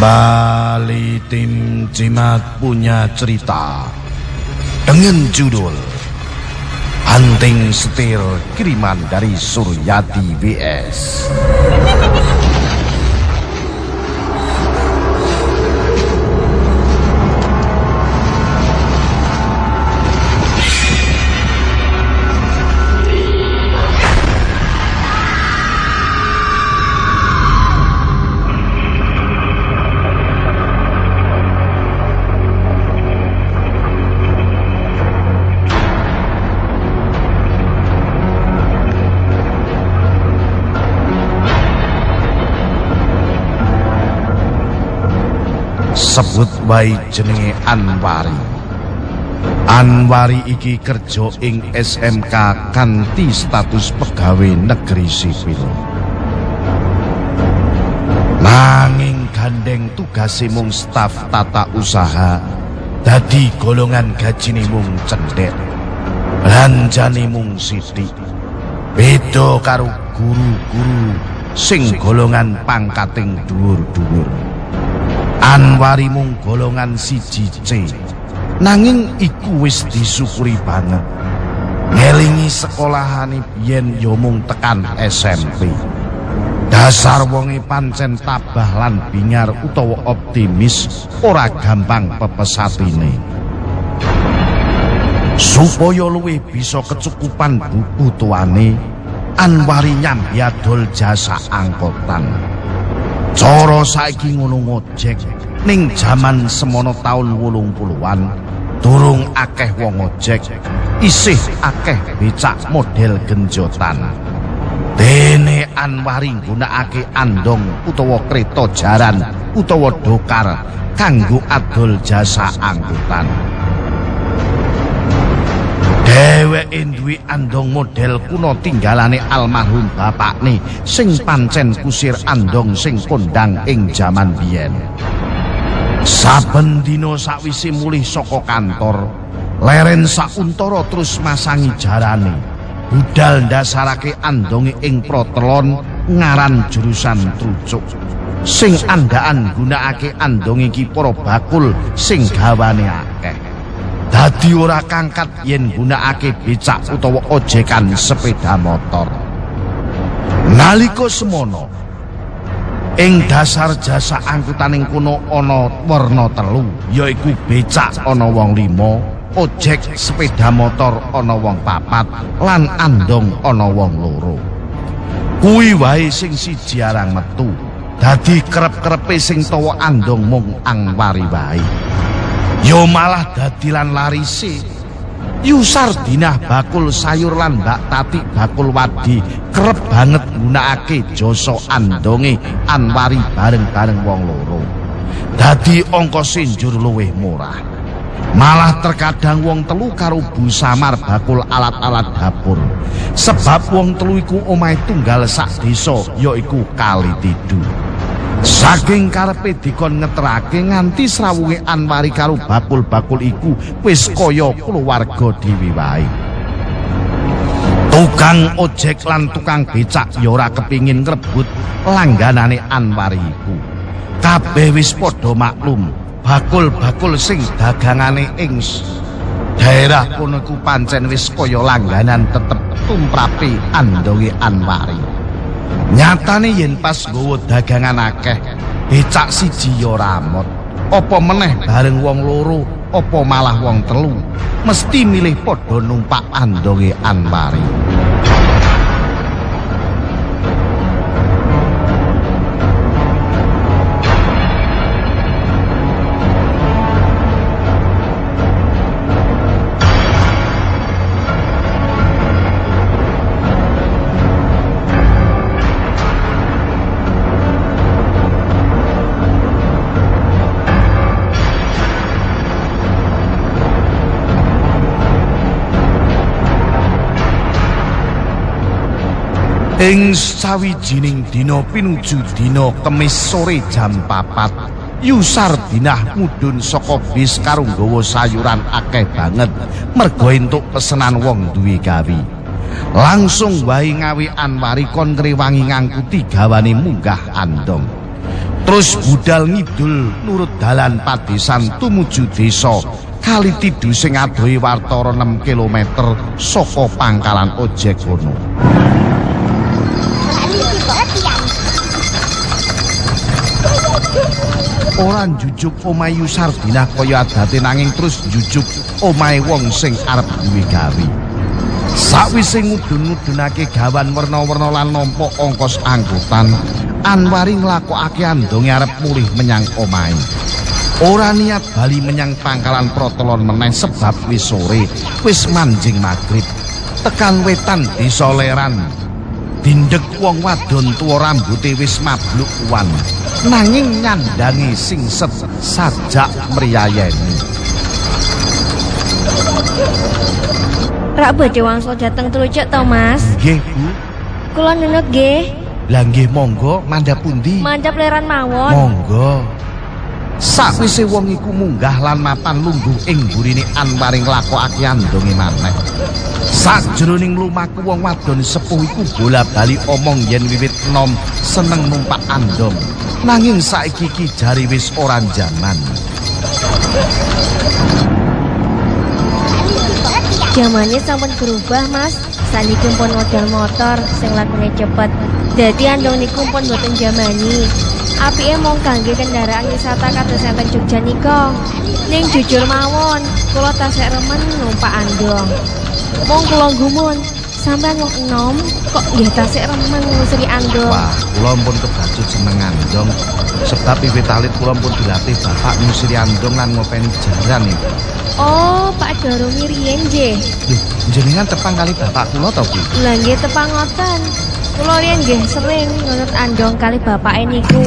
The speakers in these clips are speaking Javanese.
Kembali tim Cimat punya cerita dengan judul Hunting Setir kiriman dari Suryati BS. Sebut wae jenenge Anwari. Anwari iki kerja ing SMK kanthi status pegawai negeri sipil. Nanging gandeng tugase mung staf tata usaha, dadi golongan gajine mung cendhek. Lanjane mung sithik. Beda karo guru-guru sing golongan pangkating dhuwur-dhuwur. Anwari mung golongan siji C. Nanging iku wis disyukuri banget. Ngelingi sekolahane biyen ya mung tekan SMP. Dasar wonge pancen tabah lan bingar utawa optimis ora gampang pepesatine. Supaya luwih bisa kecukupan buku tuane, Anwari nyambiadol jasa angkotan. Cara saiki ngono ngojek ning jaman semono taun 80-an durung akeh wong ojek isih akeh becak model genjotan. Dene Anwari nggunakake andong utawa kereta jaran utawa dokar kanggo adol jasa angkutan. Dheweke duwe andong model kuno tinggalane almarhum bapakne sing pancen kusir andong sing kondang ing jaman biyen. Saben dina sakwise mulih saka kantor, leren sauntara terus masangi jarane. Budal ndasarake andonge ing protelon ngaran jurusan trucuk. Sing andaan gunakake andonge iki para bakul sing gawane akeh. Dadi ora kangkat yen gunakake becak utawa ojekan sepeda motor. Nalika semono ing dasar jasa angkutan ing kono ana werna telu, yaiku becak ana wong limo, ojek sepeda motor ana wong papat, lan andong ana wong loro. Kuwi wae sing siji arang metu. Dadi kerep-kerepe sing tawa andong mung angwari wae. Yo malah dadilan larise. Yusar dinah bakul sayur lan mbak tati bakul wadi kerep banget gunakake jasa andonge anwari bareng-bareng wong loro. Dadi ongkos sinjur luwih murah. Malah terkadang wong telu karo Bu Samar bakul alat-alat dapur. Sebab wong telu iku omahe tunggal sak desa yaiku Kali Tidu. Saking karepe dikon ngeterake nganti srawunge Anwari karo bakul-bakul iku wis kaya keluarga dhewe wae. Tukang ojek lan tukang becak ya ora kepingin ngrebut langganane Anwari iku. Kabeh wis padha maklum, bakul-bakul sing dagangane ing daerah kono iku pancen wis kaya langganan tetep tumrape andonge Anwari. Nyatane yen pas nggawa dagangan akeh, becak siji ya ramot. Apa meneh bareng wong loro, apa malah wong telu, mesti milih padha numpak andonge Anwari. Ing sawijining dina pinuju dina kemis sore jam papat, Yusar dinah mudhun saka bis karo nggawa sayuran akeh banget mergo entuk pesenan wong duwe gawe. Langsung wae ngawi Anwari kon ngrewangi ngangkuti gawane munggah andong. Terus budal ngidul nurut dalan padesan tumuju desa kali tidu sing adohe wartara 6 km saka pangkalan ojek kono. Ora jujuk omayu sardinah kaya adate nanging terus jujuk omahe wong sing arep duwe gawe. Sawise ngudun-ngudunake gawan werna-werna lan nampa ongkos angkutan Anwari nglakokake andonge arep mulih menyang omahe. Ora niat bali menyang pangkalan protolon meneh sebab wis sore wis manjing magrib tekan wetan desa leran dindek wong wadon tuwa rambuté wis mabluk wan. Nanging nyandangi sing set sajak mriyayeni. Rak badhe wangsul dateng Trucuk to Mas. Nggih Bu. Kula nunut nggih. Lah nggih monggo. Mandhap pundi? Mandhap leran mawon. Monggo. Sakwise wong iku munggah lan mapan lungguh ing burine Anwaring lakokake andonge maneh. Sajroning lumaku wong wadon sepuh iku bola-bali omong yen wiwit nom seneng numpak andong. Nanging saiki iki jari wis ora jaman. Jamane sampun berubah Mas Saniki pun modal motor sing lakune cepet Dadi andong niku pun boten jamani Apike mung kangge kendaraan wisata kados enten Jogja nika. Ning jujur mawon, kula tasik remen numpak andong. Mong kula gumun, sampean wong enom kok nggih tasik remen ngusiri andong. Wah, kula pun kebacut seneng andong. Sebab wiwit alit kula pun dilatih bapak ngusiri andong lan ngopeni jaran iki. Oh, Pak Darumi riyen nggih. Jenengan tepang kali bapak kula to, Bu? Lah nggih tepang ngoten. Kula riyen nggih sering ngunut andong kali bapake niku.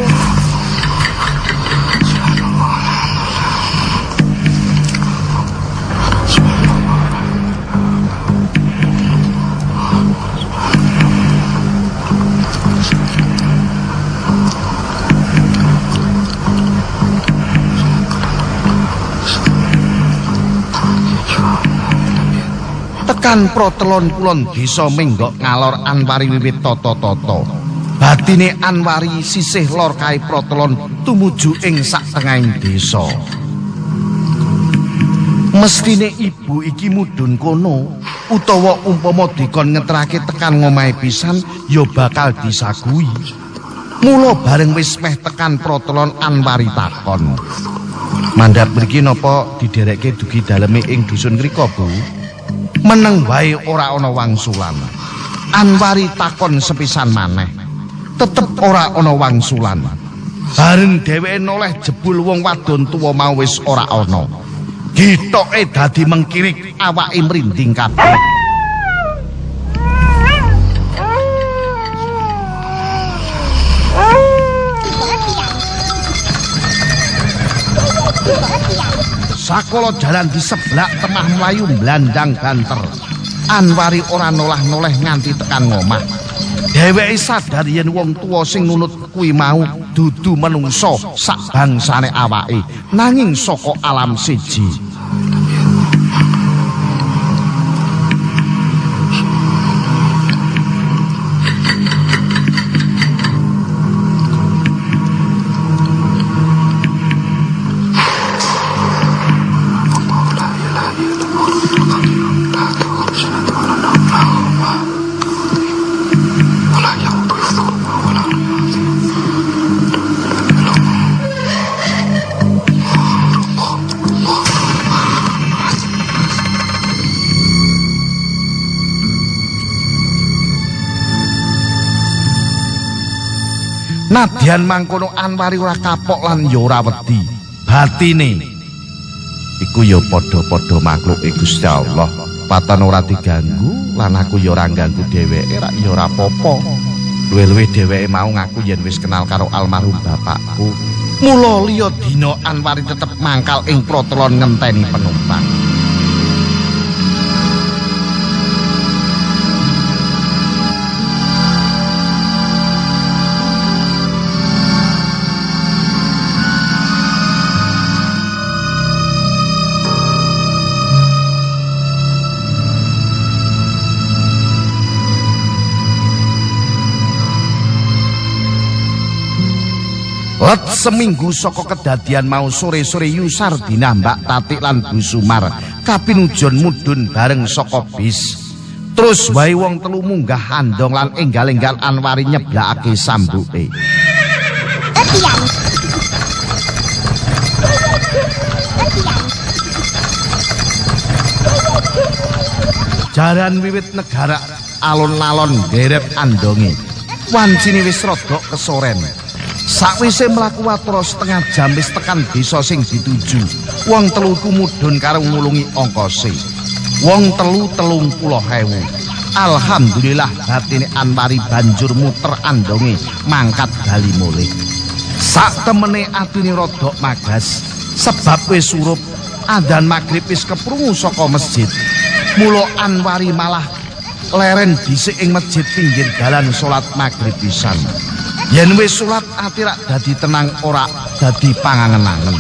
Tekan protelon kulon desa menggok ngalor Anwari wiwit toto-toto. Batine Anwari sisih lor kae protelon tumuju ing sak tengahing desa. Mestine ibu iki mudhun kono utawa umpama dikon ngetrake tekan ngomahe pisan ya bakal disagui. Mula bareng wis meh tekan protelon Anwari takon. Mandhap mriki napa diderekke dugi daleme ing dusun ngrika, Bu? Meneng wae ora ana wangsulan. Anwari takon sepisan maneh. Tetep ora ana wangsulan. Bareng dheweke noleh jebul wong wadon tuwa mau wis ora ana. Gitoke dadi mengkirik awake mrinding kabeh. Sakolo jalan di temah melayu blandang banter. Anwari ora nolah-noleh nganti tekan ngomah. Dheweke sadar yen wong tuwa sing nunut kuwi mau dudu menungso sak bangsane awake, nanging saka alam siji. Nadyan mangkono Anwari ora kapok lan ya ora wedi. Batine iku ya padha-padha makhluke Gusti Allah. Patan ora diganggu lan aku ya ora ganggu dheweke rak ya ora apa-apa. Luwih-luwih dheweke mau ngaku yen wis kenal karo almarhum bapakku. Mula liya dina Anwari tetep mangkal ing protelon ngenteni penumpang. Let seminggu saka kedadian mau sore-sore Yusar dinambak Tatik lan Bu Sumar kapinujon mudun bareng saka bis. Terus wae wong telu munggah handong lan enggal-enggal Anwari nyeblakake sambuke. Jaran wiwit negara alon-alon derep andonge. Wancine wis rada kesoren. Sakwise mlaku watara setengah jam wis tekan desa sing dituju. Wong telu kumudhun karo ngulungi ongkose. Wong telu telung puluh hewu. Alhamdulillah batine Anwari banjur muter andonge mangkat bali mulih. Sak temene atine rada magas sebab wis surup adzan magrib wis keprungu saka masjid. Mula Anwari malah leren dhisik ing masjid pinggir dalan salat magrib pisan. Yen wis salat ati rak dadi tenang ora dadi pangangen-angen.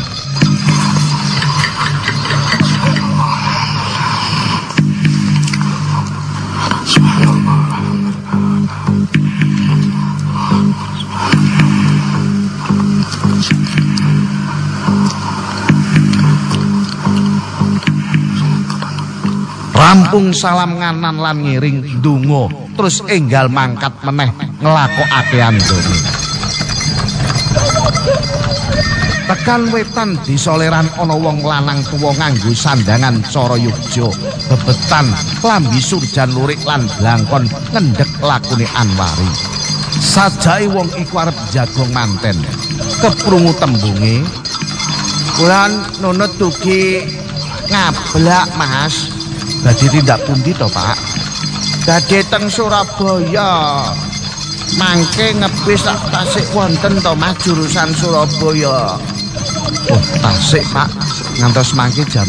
Rampung salam nganan lan ngiring ndonga terus enggal mangkat meneh nglakokake andone. Tekan wetan disoleran ana wong lanang tuwa nganggo sandangan cara yogja, bebetan, klambi surjan lurik lan blangkon ngendhek lakune Anwari. Sajake wong iku arep jagong manten. Keprungu tembunge, "Kula nunut dugi ngablak, Mas." Dadi tindak pundi to, Pak? Dadi teng Surabaya. Mangke ngebis tak tasik wonten to, Mas, jurusan Surabaya. Oh, tasik, Pak. Ngantos mangke jam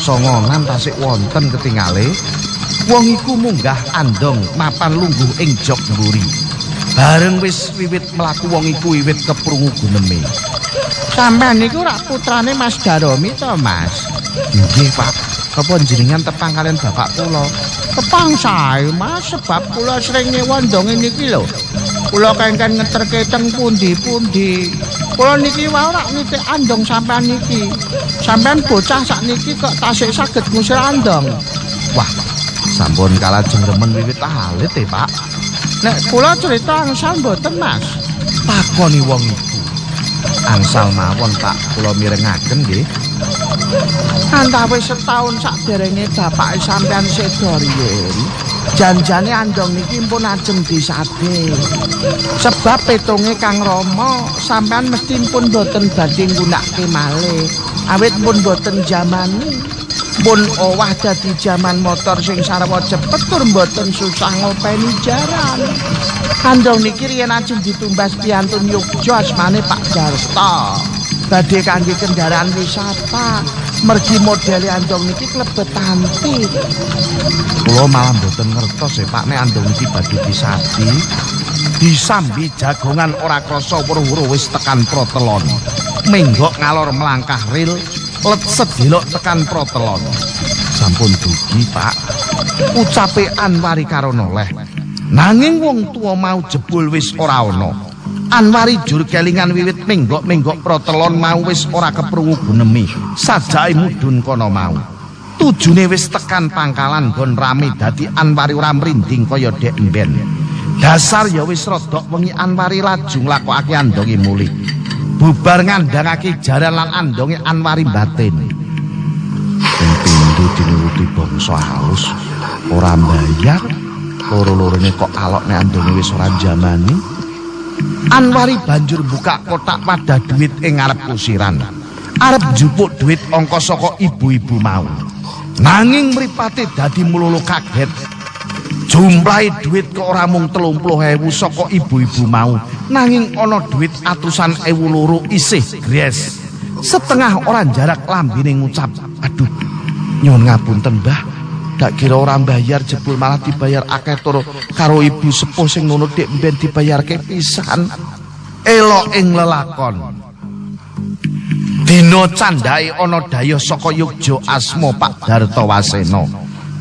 songonan tasik wonten ketingale. Wong iku munggah andong mapan lungguh ing jok mburi. Bareng wis wiwit mlaku wong iku wiwit keprungu guneme. Sampeyan niku rak putrane Mas Daromi to, Mas? Nggih, Pak. Apa jenengan tepang kalian bapak kula? Tepang sae, Mas, sebab kula sering nyewa ndonge niki lho. Kula kengken ngeterke teng pundi-pundi. Kula niki wae ora nitik andong sampean niki. Sampean bocah sak niki kok tasik saged ngusir andong. Wah, sampun kalah jengremen wiwit alit e, Pak. Nek kula cerita angsal mboten, Mas. Takoni wong iku. Angsal mawon, Pak, kula mirengaken nggih. Antawis setahun sakderenge bapak sampean sedo riyen. Janjane andong niki pun ajeng disade. Sebab petunge Kang Rama sampean mesti pun boten badhe nggunakake malih. Awit pun boten jamani. Pun owah dadi jaman motor sing sarwa cepet tur boten susah ngopeni jaran. Andong niki riyen ajeng ditumbas piantun Yogya asmane Pak Darto. Badhe kangge kendaraan wisata. Mergi modele andong niki klebet antik. Kula malah mboten ngertos ya Pak. Nek andong niki badhe disadi disambi jagongan ora krasa weruh wis tekan protelon. Menggok ngalor melangkah ril let sedelok tekan protelon. Sampun dugi Pak. Ucape Anwari karo noleh nanging wong tua mau jebul wis ora ana Anwari jur kelingan wiwit menggok-menggok protelon mau wis ora keprungu gunemi. Sajake mudhun kono mau. Tujune wis tekan pangkalan gon rame dadi Anwari ora mrinding kaya dek emben dasar ya wis rodok wengi Anwari laju nglakokake andonge muli. Bubar ngandhangake jaran lan andonge Anwari batin. Sing pindho dinuruti bangsa halus ora mbayar. Loro-lorone kok alok nek andonge wis ora jamani Anwari banjur buka kotak pada duit ing ngarep kusiran. Arep jupuk duit ongko saka ibu-ibu mau. Nanging mripate dadi mululu kaget. Jumlahi duit kok ora mung 30.000 saka ibu-ibu mau, nanging ana duit atusan ewu loro isih gres. Setengah orang jarak lambine ngucap, "Aduh, nyuwun ngapunten, Mbah. Dak kira ora bayar jebul malah dibayar akeh tur karo ibu sepuh sing nunut dek ben dibayarke pisan. Elok ing lelakon. Dino candhae ana daya saka Yogya asma Pak Darto Wasena.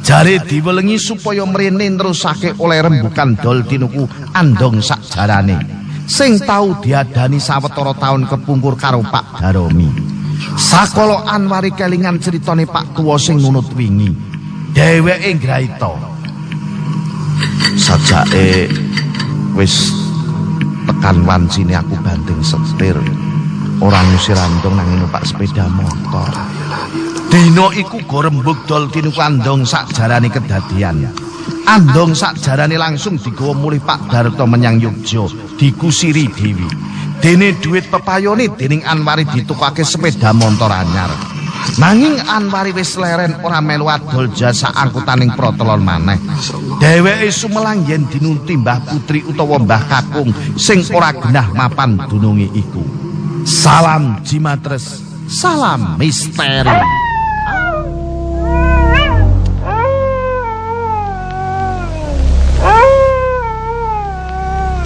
Jare diwelengi supaya mrene nerusake oleh rembukan dol tinuku andong sak jarane. sing tau diadani sawetara taun kepungkur karo Pak Daromi. Sakala Anwari kelingan critane Pak tuwa sing nunut wingi. Dheweke ngraita. Sajake wis tekan wancine aku banting setir. Ora ngusir andong nanging numpak sepeda motor. Dino iku go rembug dol tinu kandong sak jarane kedadian. Andong sak jarane langsung digawa mulih Pak Darto menyang Yogya, dikusiri Dewi. Dene duit pepayone dening Anwari ditukake sepeda motor anyar. Nanging Anwari wis leren ora melu adol jasa angkutaning protolon maneh. Dheweke sumelang yen dinunti Mbah Putri utawa Mbah Kakung sing ora genah mapan dununge iku. Salam Jimatres, salam misteri.